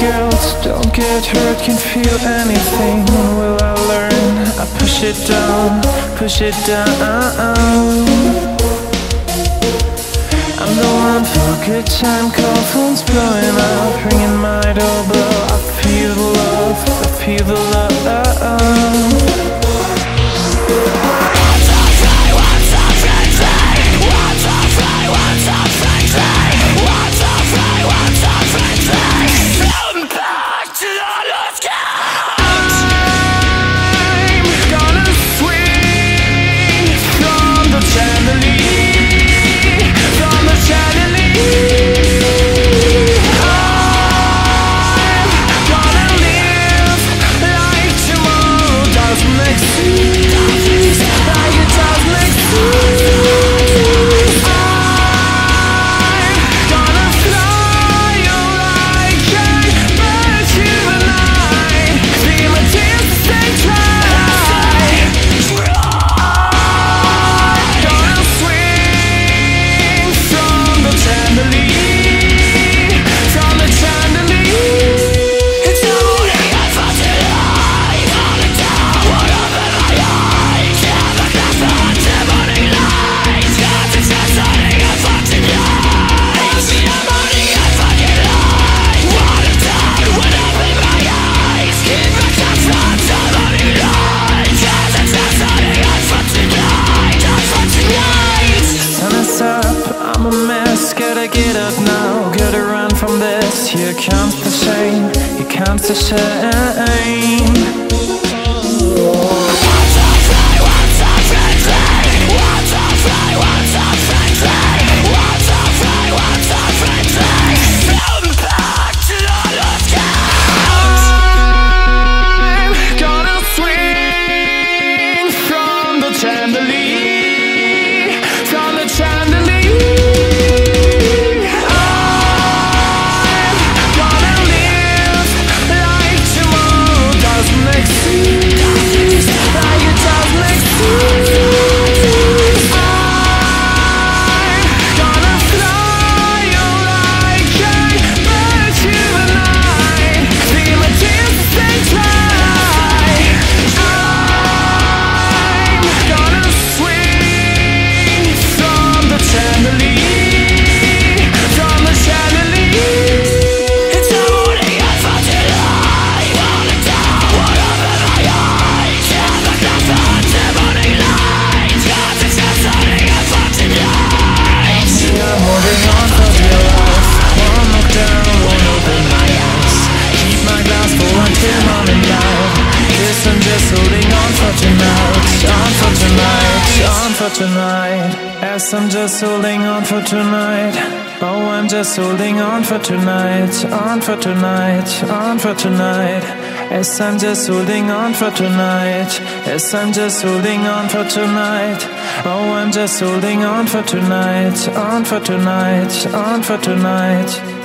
girls don't get hurt can feel anything. When will I learn? I push it down, push it down. I'm the one for good time, call phones blowing up Ringing my doorbell. mess Gotta get up now, gotta run from this. You comes the same, you comes the same for tonight. As I'm just holding on for tonight. Oh, I'm just holding on for tonight. On for tonight. On for tonight. As I'm just holding on for tonight. As I'm just holding on for tonight. Oh, I'm just holding on for tonight. On for tonight. On for tonight.